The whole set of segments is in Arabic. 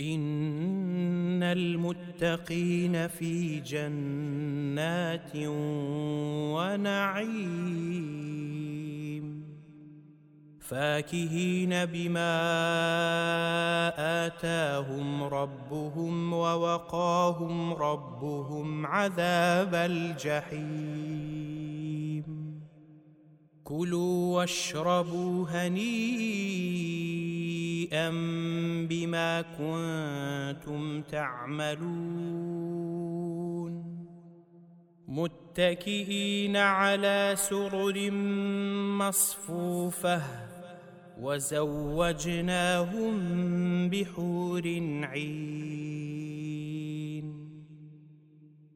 إن المتقين في جنات ونعيم. فاكهين بما آتاهم ربهم ووقاهم ربهم عذاب الجحيم. كلوا واشربوا هنيئا بما كنتم تعملون. متكئين على سرر مصفوفة وزوجناهم بحور عين.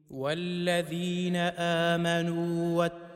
والذين آمنوا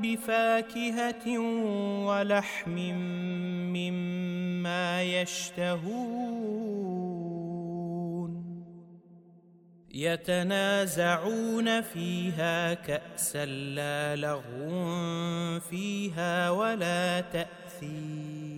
بفاكهة ولحم مما يشتهون. يتنازعون فيها كأسا لا لغو فيها ولا تاثيم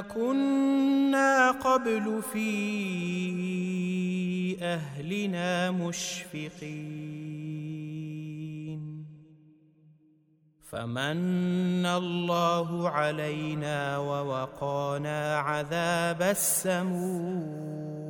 كنا قبل في أهلنا مشفقين فمن الله علينا ووقانا عذاب السموم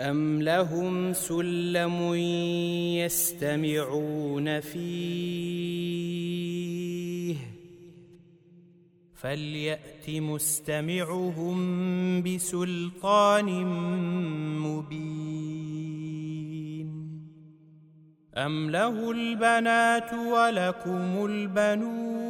أم لهم سلم يستمعون فيه فليأت مستمعهم بسلطان مبين أم له البنات ولكم البنون